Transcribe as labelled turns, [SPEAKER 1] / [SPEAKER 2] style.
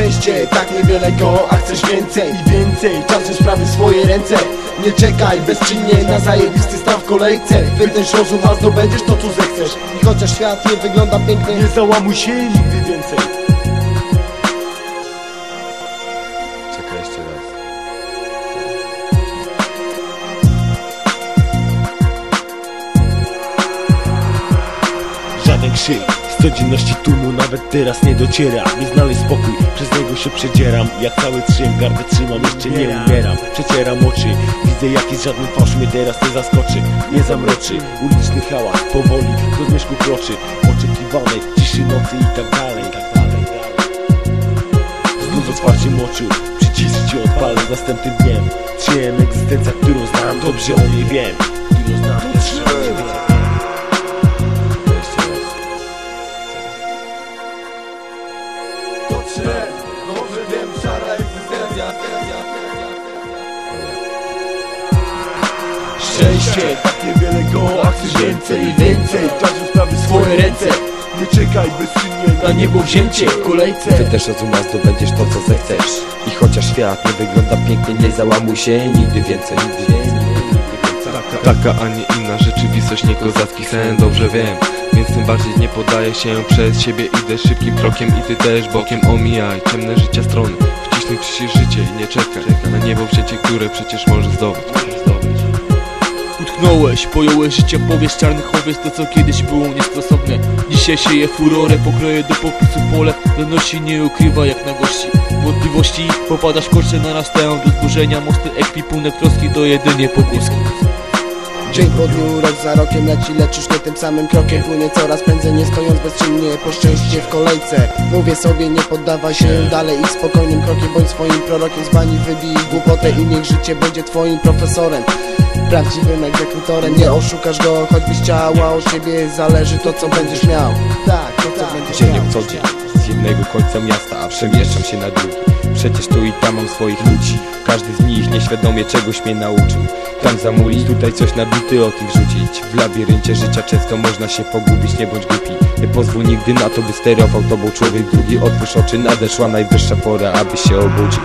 [SPEAKER 1] szczęście Tak niewiele go, a chcesz więcej i więcej. Czas sprawy w swoje ręce. Nie czekaj bezczynnie na zajebisty stan w kolejce. Wydęż rozum, a zdobędziesz to co zechcesz. I chociaż świat nie wygląda pięknie
[SPEAKER 2] Nie załamuj się nigdy więcej.
[SPEAKER 3] Czekaj jeszcze raz.
[SPEAKER 2] Żaden krzyk z codzienności tłumu nawet teraz nie dociera. Nie znaleźć spokój, przez niego się przedzieram. Jak cały trzym, gardę trzymam, jeszcze nie umieram. Przecieram oczy, widzę jakiś żaden fałsz mnie teraz nie zaskoczy. Nie zamroczy, uliczny hałas powoli do zmierzchu kroczy. Oczekiwanej ciszy nocy i tak dalej, i tak Znów otwarciem oczu, przycisk ci odpalę następnym dniem. Czyjem egzystencja, którą znam, dobrze o niej wiem. Którą znam, dobrze
[SPEAKER 1] Dobrze, dobrze wiem, szara egzystencja Szczęście, niewiele go, a chcesz więcej i więcej. Czas sprawy swoje ręce. Nie czekaj bezczynnie na niebo wzięcie w kolejce.
[SPEAKER 3] Ty też rozuma zdobędziesz to co zechcesz. I chociaż świat nie wygląda pięknie Nie załamuj się. Nigdy więcej, nigdy więcej.
[SPEAKER 4] Taka, a nie inna rzeczywistość, nie kozacki sen, dobrze wiem. Więc tym bardziej nie podaję się przez siebie Idę szybkim krokiem i ty też bokiem omijaj Ciemne życia strony, wciśnij ci życie i nie czekaj Na niebo wzięcie, które przecież możesz zdobyć.
[SPEAKER 5] Utknąłeś, pojąłeś życie powiesz czarnych owiec To co kiedyś było niestosowne. Dzisiaj sieje furorę, pokroje do popisu pole. Donosi nie ukrywa jak na gości. Wątpliwości, popadasz korcze narastają Do zburzenia. Mosty ekwipunek troski To jedynie pogłoski
[SPEAKER 1] Dzień po dniu, rok za rokiem leci, lecz już nie tym samym krokiem Płynie coraz prędzej, nie stojąc bezczynnie po szczęście w kolejce. Mówię sobie, nie poddawaj się dalej, idź spokojnym krokiem Bądź swoim prorokiem, z bani wybij głupotę I niech życie będzie twoim profesorem. Prawdziwym egzekutorem, nie oszukasz go Choćbyś chciała, od ciebie zależy to co będziesz miał. Tak, to co będziesz
[SPEAKER 3] Dzień
[SPEAKER 1] miał.
[SPEAKER 3] jak co dzień Z jednego końca miasta, a przemieszczam się na drugi Przecież tu i tam mam swoich ludzi. Każdy z nich nieświadomie czegoś mnie nauczył. Tam zamulić, tutaj coś na bity o tym wrzucić W labiryncie życia często można się pogubić, nie bądź głupi. Nie pozwól nigdy na to, by sterował tobą człowiek drugi. Otwórz oczy, nadeszła najwyższa pora, aby się obudził